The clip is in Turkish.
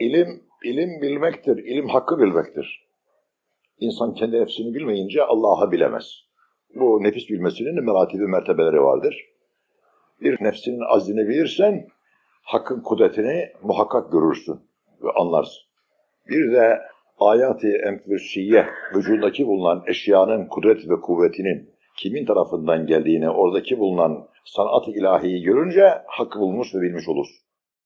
İlim, ilim bilmektir, ilim hakkı bilmektir. İnsan kendi nefsini bilmeyince Allah'ı bilemez. Bu nefis bilmesinin meratibi mertebeleri vardır. Bir nefsinin azdini bilirsen, hakkın kudretini muhakkak görürsün ve anlarsın. Bir de ayat-ı enfüsiye, vücudundaki bulunan eşyanın kudret ve kuvvetinin kimin tarafından geldiğini, oradaki bulunan sanat-ı ilahiyi görünce hakkı bulmuş ve bilmiş olursun.